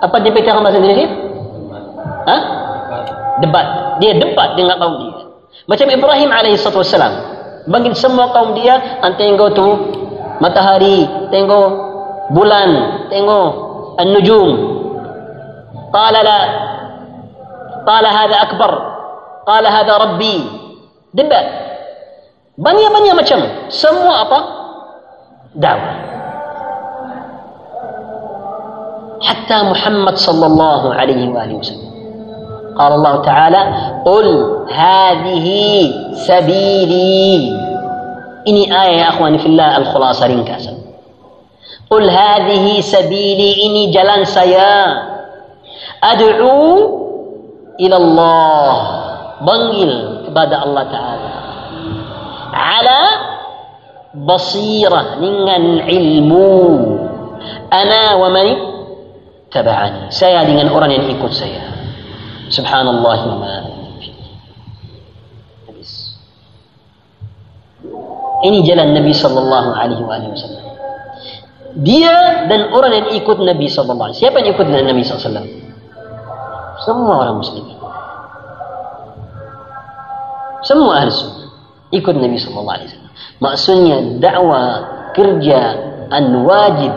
Apa debate dalam bahasa Indonesia? Ha? Debat. Dia debat dengan kaum dia. Macam Ibrahim alaihi wasallam. Bagi semua kaum dia, tengok tu matahari, tengok bulan, tengok an-nujum. Qala la Qala hadha akbar. Qala hadha rabbi. Debat. Banyak-banyak macam. Semua apa? Dakwah. Hatta Muhammad sallallahu alaihi wasallam. قال الله تعالى قل هذه سبيلي. إني آية يا أخواني في الله الخلاصة رنكاسا قل هذه سبيلي إني جلان سيا أدعو إلى الله. بنجل kepada الله تعالى. على بصيرة dengan ilmu. أنا ومن تبعني saya dengan orang yang ikut saya. Subhanallah wa Ini jalan Nabi sallallahu alaihi wasallam. Dia dan orang yang ikut Nabi sallallahu alaihi Siapa yang ikut Nabi sallallahu? Semua orang muslim. Semua ahli sunnah ikut Nabi sallallahu alaihi wasallam. Maksudnya dakwah kerja an wajib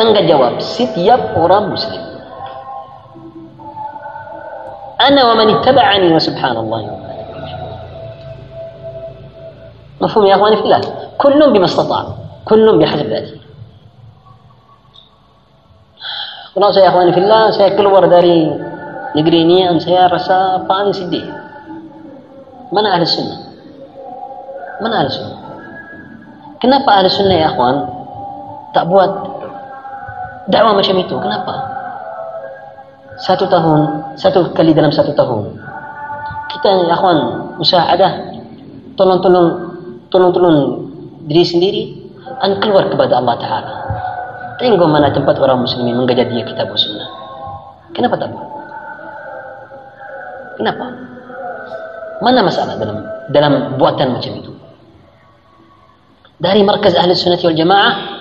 tanggungjawab setiap orang muslim. أنا ومن اتبعني وسبحان الله. مفهوم يا أخواني في الله. كل بما استطاع كل بحسب ذاته خلاص يا أخواني في الله سيكل ورداري نقريني أن سيارة رسا فاني سدي من أهل السنة؟ من أهل السنة؟ كنف أهل السنة يا أخوان؟ تأبوات دعوة ما شميتو كنف أهل satu tahun, satu kali dalam satu tahun. Kita ya akhwan ada tolong-tolong tolong-tolong diri sendiri dan keluar kepada Allah Taala. Tengok mana tempat orang muslimin mengajar dia kitab sunnah. Kenapa tak buat? Kenapa? Mana masalah dalam dalam buatan macam itu? Dari markaz ahli sunnah wal jamaah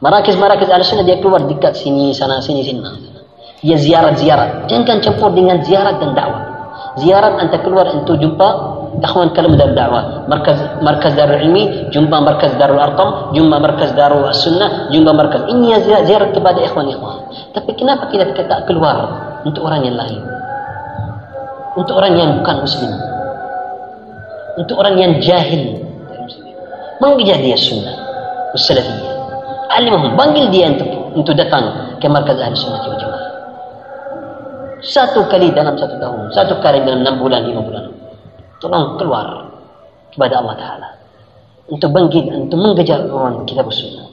Marakis-marakis sunnah dia keluar dekat sini, sana, sini, sini. Dia ziarat-ziarat. Jangan campur dengan ziarat dan dakwah. Ziarat anda keluar untuk jumpa ikhwan kalam dalam dakwah. Markaz markaz darul ilmi, jumpa markaz darul arqam, jumpa markaz darul sunnah, jumpa markaz. Ini ziarat kepada ikhwan-ikhwan. Tapi kenapa kita tak keluar untuk orang yang lain? Untuk orang yang bukan muslim. Untuk orang yang jahil. Mengajar dia sunnah. Ussalafiyah. Alimahum. Panggil dia untuk, untuk datang ke markaz ahli sunnah wal jamaah. Satu kali dalam satu tahun. Satu kali dalam enam bulan, lima bulan. Tolong keluar kepada Allah Ta'ala. Untuk bangkit, untuk mengejar orang kita bersunnah.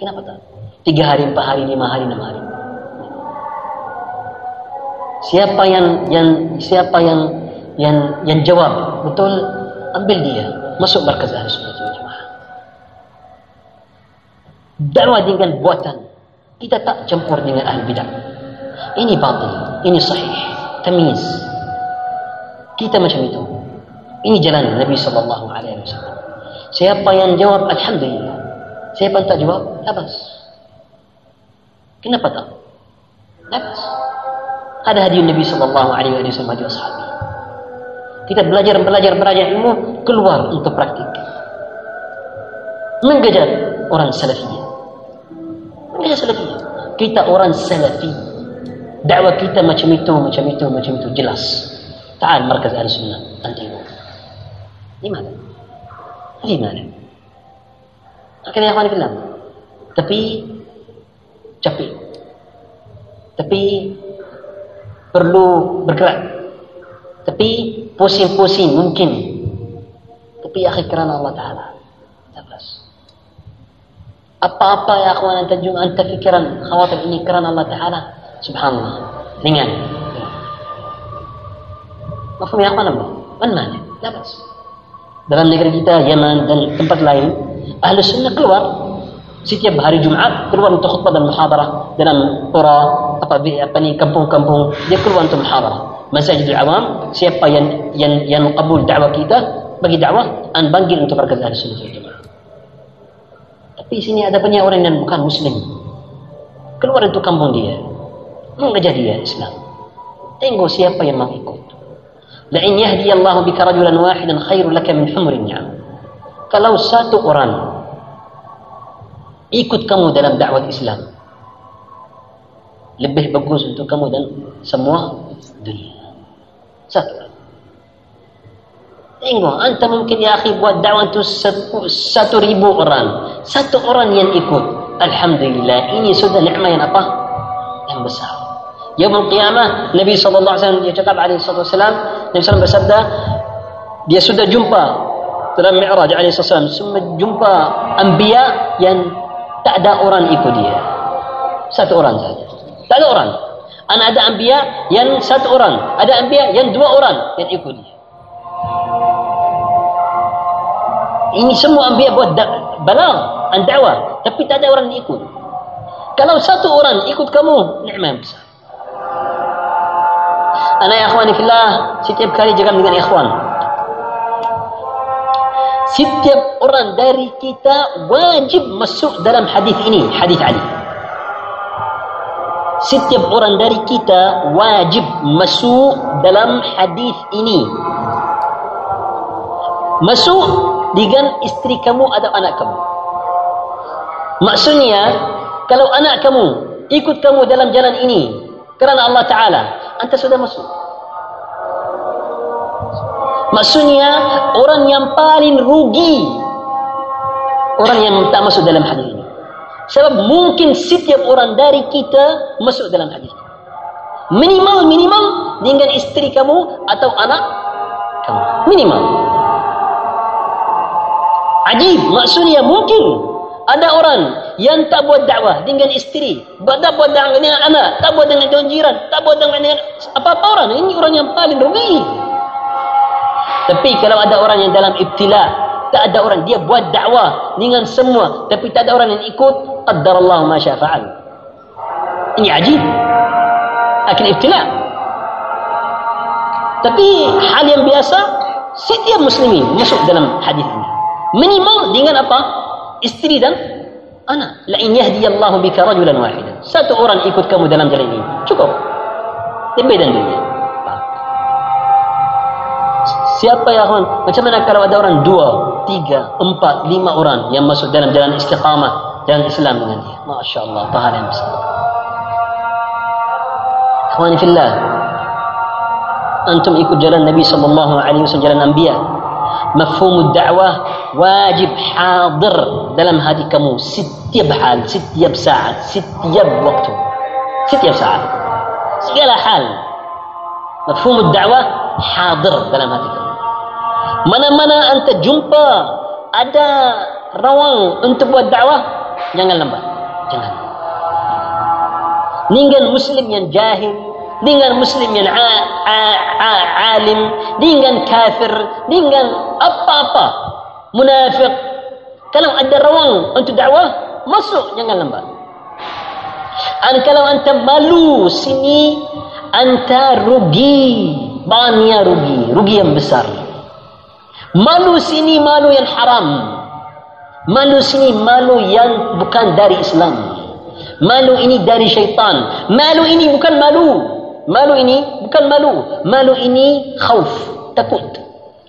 Kenapa tak? Tiga hari, empat hari, lima hari, enam hari. Siapa yang yang siapa yang yang yang jawab betul ambil dia masuk markaz ahli sunnah Dakwah dengan buatan kita tak campur dengan ahli bidah. Ini batil, ini sahih, tamiz. Kita macam itu. Ini jalan Nabi sallallahu alaihi wasallam. Siapa yang jawab alhamdulillah. Siapa yang tak jawab, labas. Kenapa tak? Labas. Ada hadis Nabi sallallahu alaihi wasallam hadis ashabi. Kita belajar belajar belajar ilmu keluar untuk praktik mengejar orang salafiyah. Mengejar salafiyah. Kita orang salafi. Dakwah kita macam itu macam itu macam itu. Jelas. Ta'al markaz ahli sunnah. Antara. di mana? Di mana? Akhirnya akhwan kelam tapi capek. Tapi perlu bergerak. Tapi pusing-pusing mungkin. Tapi akhir kerana Allah Ta'ala apa-apa ya akhwan anta jung anta fikiran khawatir ini kerana Allah Ta'ala. Subhanallah. Ringan. Mafhum ya akhwan Allah mana mana tabas dalam negeri kita Yaman dan tempat lain ahli sunnah keluar. Setiap hari Jumat keluar untuk khutbah dan muhadarah. Dalam pura apa apa ni kampung-kampung dia keluar untuk muhadarah. Masjid awam siapa yang yang yang kabul dakwah kita bagi dakwah an panggil untuk markaz ahli sunnah jamaah tapi sini ada banyak orang yang bukan Muslim. Keluar dari kampung dia. Mungkin jadi dia Islam. Tengok siapa yang mau ikut. Lain yahdi Allah bika rajulan wahidan khairul laka min humrin ni'am. Kalau satu orang ikut kamu dalam dakwah Islam, lebih bagus untuk kamu dan semua dunia. Satu tengok anta mungkin ya akhi buat dakwah itu satu ribu orang. Satu orang yang ikut. Alhamdulillah ini sudah nikmat yang apa? Yang besar. Yaumul Qiyamah Nabi SAW dia cakap wasallam Nabi SAW bersabda dia sudah jumpa dalam Mi'raj alaihi wasallam semua jumpa anbiya yang tak ada orang ikut dia. Satu orang saja. Tak ada orang. Ada anbiya yang satu orang. Ada anbiya yang dua orang yang ikut dia ini semua anbiya buat balang an dakwah tapi tak ada orang yang ikut kalau satu orang ikut kamu nikmat besar Anak akhwani fillah setiap kali jaga dengan ikhwan. Setiap orang dari kita wajib masuk dalam hadis ini, hadis Ali. Setiap orang dari kita wajib masuk dalam hadis ini. Masuk dengan istri kamu atau anak kamu. Maksudnya, kalau anak kamu ikut kamu dalam jalan ini kerana Allah Ta'ala, anda sudah masuk. Maksudnya orang yang paling rugi orang yang tak masuk dalam hadis ini. Sebab mungkin setiap orang dari kita masuk dalam hadis ini. Minimal minimal dengan istri kamu atau anak kamu. Minimal. Ajib maksudnya mungkin ada orang yang tak buat dakwah dengan istri, tak buat dakwah dengan anak, tak buat dengan jiran, tak buat dengan, apa-apa orang. Ini orang yang paling rugi. Tapi kalau ada orang yang dalam ibtila, tak ada orang dia buat dakwah dengan semua tapi tak ada orang yang ikut qaddarallahu ma syaa fa'al ini ajib akan ibtila tapi hal yang biasa setiap muslimin masuk dalam hadis ini minimal dengan apa istri dan anak la in yahdiyallahu bika rajulan wahidan satu orang ikut kamu dalam jalan ini cukup lebih dan dunia Siapa ya kawan? Macam mana kalau ada orang dua, tiga, empat, lima orang yang masuk dalam jalan istiqamah jalan Islam dengan dia. Masya Allah, pahala yang besar. Kawan fillah, antum ikut jalan Nabi wasallam jalan anbiya. Mafhum dakwah wajib hadir dalam hati kamu setiap hal, setiap saat, setiap waktu. Setiap saat. Segala hal. Mafhum dakwah hadir dalam hati kamu. Mana-mana anda jumpa ada rawang untuk buat dakwah, jangan lambat. Jangan. Dengan muslim yang jahil, dengan muslim yang alim, dengan kafir, dengan apa-apa, munafik. Kalau ada rawang untuk dakwah, masuk jangan lambat. Dan kalau anda malu sini, anda rugi. Banyak rugi. Rugi yang besar. Malu sini malu yang haram. Malu sini malu yang bukan dari Islam. Malu ini dari syaitan. Malu ini bukan malu. Malu ini bukan malu. Malu ini khauf, takut.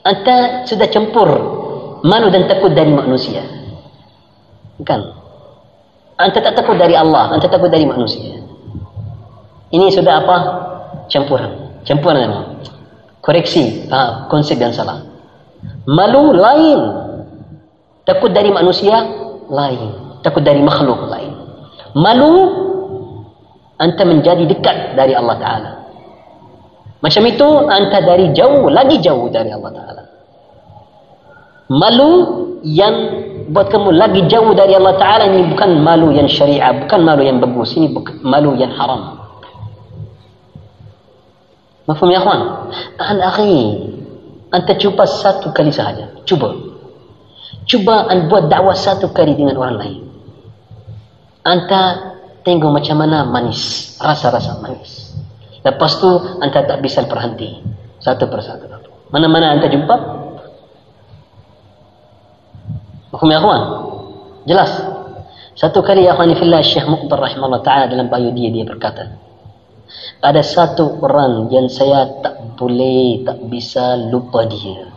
Anta sudah campur malu dan takut dari manusia. Bukan. Anta tak takut dari Allah, anta takut dari manusia. Ini sudah apa? Campuran. Campuran. Koreksi ah, konsep yang salah. Malu lain. Takut dari manusia lain. Takut dari makhluk lain. Malu anta menjadi dekat dari Allah Ta'ala. Macam itu anta dari jauh, lagi jauh dari Allah Ta'ala. Malu yang buat kamu lagi jauh dari Allah Ta'ala ini bukan malu yang syariah, bukan malu yang bagus. Ini bukan malu yang haram. Mafhum ya akhwan? An akhi, Anta cuba satu kali sahaja. Cuba. Cuba anda buat dakwah satu kali dengan orang lain. Anta tengok macam mana manis. Rasa-rasa manis. Lepas tu anta tak bisa berhenti. Satu persatu. Mana-mana anta jumpa. Hukum ya kawan? Jelas. Satu kali ya kawan fillah Syekh Muqtar rahimahullah ta'ala dalam bayu dia dia berkata ada satu orang yang saya tak boleh, tak bisa lupa dia.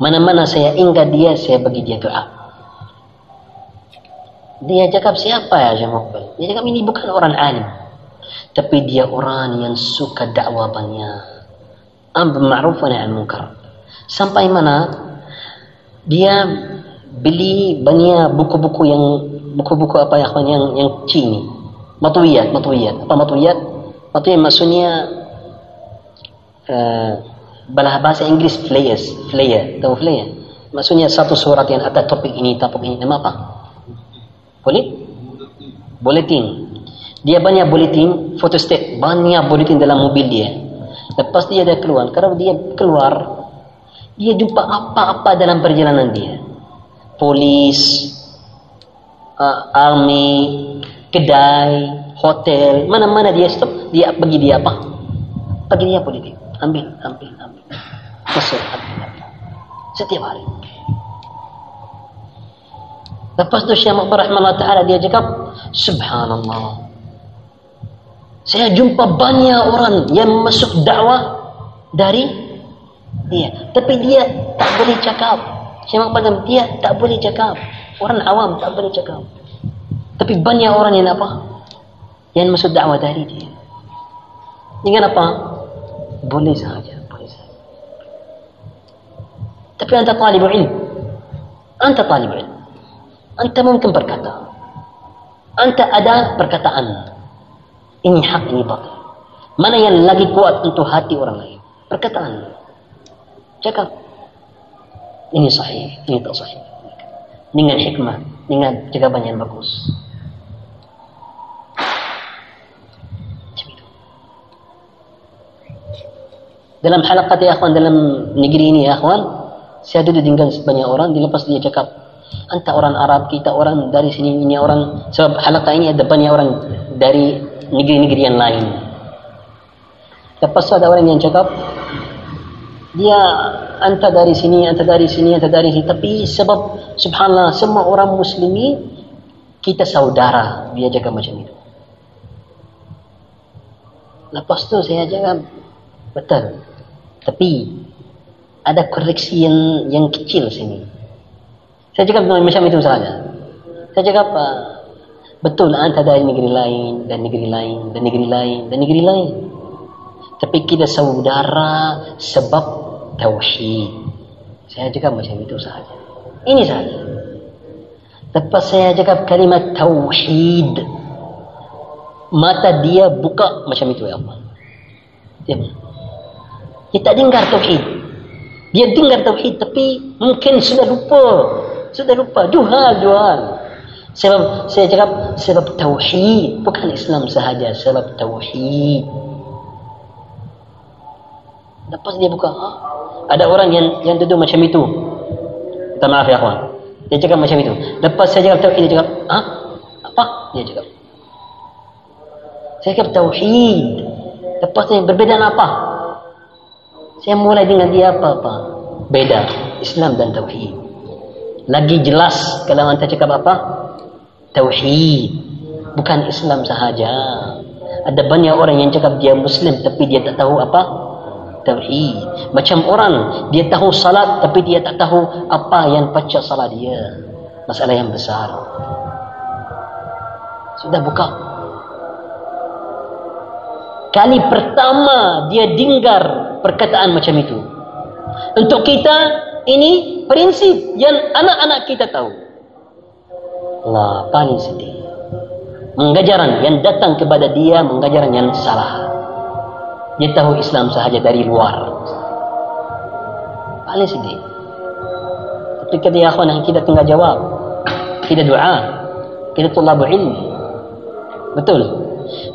Mana-mana saya ingat dia, saya bagi dia doa. Dia cakap siapa ya Jamal Dia cakap ini bukan orang alim. Tapi dia orang yang suka dakwah banyak. Amr ma'ruf wa nahi munkar. Sampai mana dia beli banyak buku-buku yang buku-buku apa yang yang yang cini. Matwiyat, matwiyat. Apa matwiyat? Maksudnya maksudnya uh, bahasa Inggris flyers, flyer, tahu flyer? Maksudnya satu surat yang ada topik ini, topik ini, nama apa? Boleh? Bulletin. Dia banyak bulletin, photostat, banyak bulletin dalam mobil dia. Lepas dia dah keluar, kalau dia keluar, dia jumpa apa-apa dalam perjalanan dia. Polis, uh, army, kedai, hotel, mana-mana dia stop, dia bagi dia apa? Bagi dia politik. Ambil, ambil, ambil. Masuk, ambil, ambil. Setiap hari. Lepas tu Syekh Muhammad Rahimahullah Ta'ala dia cakap, Subhanallah. Saya jumpa banyak orang yang masuk dakwah dari dia. Tapi dia tak boleh cakap. Syekh Muhammad dia tak boleh cakap. Orang awam tak boleh cakap. Tapi banyak orang yang apa? Yang masuk dakwah dari dia. Dengan apa? Boleh sahaja. Boleh sahaja. Tapi anda talib ilmu. Anda talib ilmu. Anda mungkin berkata. Ada perkataan. Ini hak, ini batil. Mana yang lagi kuat untuk hati orang lain? Perkataan. Cakap. Ini sahih, ini tak sahih. Dengan hikmah, dengan jawaban yang bagus. dalam halakat ya akhwan dalam negeri ini ya akhwan Saya duduk dengan banyak orang, dilepas dia cakap, anta orang Arab, kita orang dari sini, ini orang, sebab halakah ini banyak orang dari negeri-negeri yang lain. Lepas ada orang yang cakap, dia anta dari sini, anta dari sini, anta dari sini. Tapi sebab subhanallah semua orang muslimi kita saudara. Dia jaga macam itu. Lepas tu saya jaga betul. Tapi ada koreksi yang yang kecil sini. Saya cakap macam itu saja. Saya cakap betul anta dari negeri lain dan negeri lain dan negeri lain dan negeri lain. Tapi kita saudara sebab tauhid. Saya cakap macam itu sahaja. Ini sahaja. Lepas saya cakap kalimat tauhid. Mata dia buka macam itu ya Allah. Dia, dia tak dengar tauhid. Dia dengar tauhid tapi mungkin sudah lupa. Sudah lupa. Juhal, juhal. Sebab saya cakap sebab tauhid bukan Islam sahaja sebab tauhid. Lepas dia buka, ha? ada orang yang yang duduk macam itu. Minta maaf ya kawan. Dia cakap macam itu. Lepas saya cakap tauhid, dia cakap, ha? Apa? Dia cakap. Saya cakap tauhid. Lepas saya berbeda apa? Saya mulai dengan dia apa-apa. Beda. Islam dan tauhid. Lagi jelas kalau anda cakap apa? Tauhid. Bukan Islam sahaja. Ada banyak orang yang cakap dia Muslim tapi dia tak tahu apa? tauhid. Macam orang dia tahu salat tapi dia tak tahu apa yang baca salat dia. Masalah yang besar. Sudah buka. Kali pertama dia dengar perkataan macam itu. Untuk kita ini prinsip yang anak-anak kita tahu. Allah paling sedih. Mengajaran yang datang kepada dia mengajaran yang salah. Dia tahu Islam sahaja dari luar. Paling sedih. Kata ya akhwan kita tinggal jawab kita doa kita tulabu ilmu. Betul.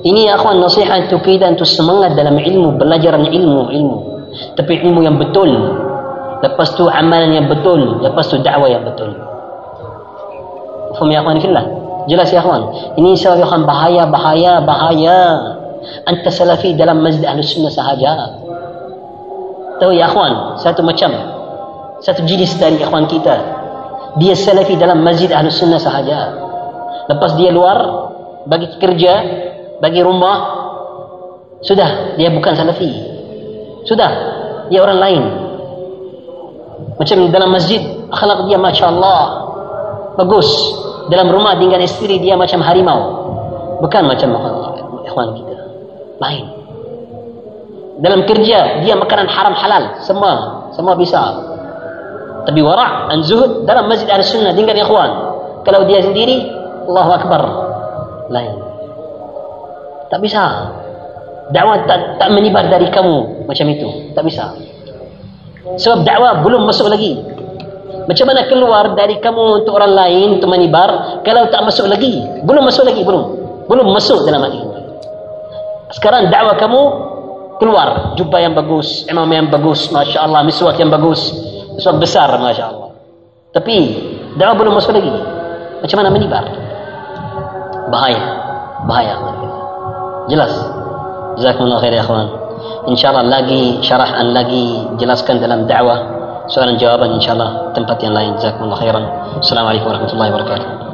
Ini akhwan nasihat untuk kita untuk semangat dalam ilmu belajar ilmu ilmu. Tapi ilmu yang betul lepas tu amalan yang betul lepas tu dakwah yang betul. Faham ya akhwan? Fillah jelas ya akhwan? Ini sebab ya bahaya bahaya bahaya. Anta salafi dalam masjid ahli sunnah sahaja. Tahu ya akhwan? Satu macam. Satu jenis dari akhwan kita. Dia salafi dalam masjid ahli sunnah sahaja. Lepas dia luar bagi kerja bagi rumah sudah. Dia bukan salafi. Sudah. Dia orang lain macam dalam masjid akhlak dia masya Allah bagus. Dalam rumah dengan istri dia macam harimau. Bukan macam ikhwan kita. Lain. Dalam kerja dia makanan haram halal. Semua. Semua bisa. Tapi wara' dan zuhud dalam masjid al sunnah dengar ikhwan. Kalau dia sendiri Allahu Akbar. Lain. Tak bisa. Dakwah tak, tak menyebar dari kamu macam itu. Tak bisa sebab dakwah belum masuk lagi. Macam mana keluar dari kamu untuk orang lain untuk menyebar kalau tak masuk lagi belum masuk lagi belum. Belum masuk dalam hati. Sekarang dakwah kamu keluar. Jubah yang bagus imam yang bagus masya Allah miswak yang bagus. Miswak besar masya Allah. Tapi dakwah belum masuk lagi. Macam mana menyebar bahaya. Bahaya. Jelas. Jazakumullah khair ya akhwan insyaallah lagi syarahan lagi jelaskan dalam dakwah. Soalan jawaban insyaallah tempat yang lain. Jazakumullah khairan. Assalamualaikum warahmatullahi wabarakatuh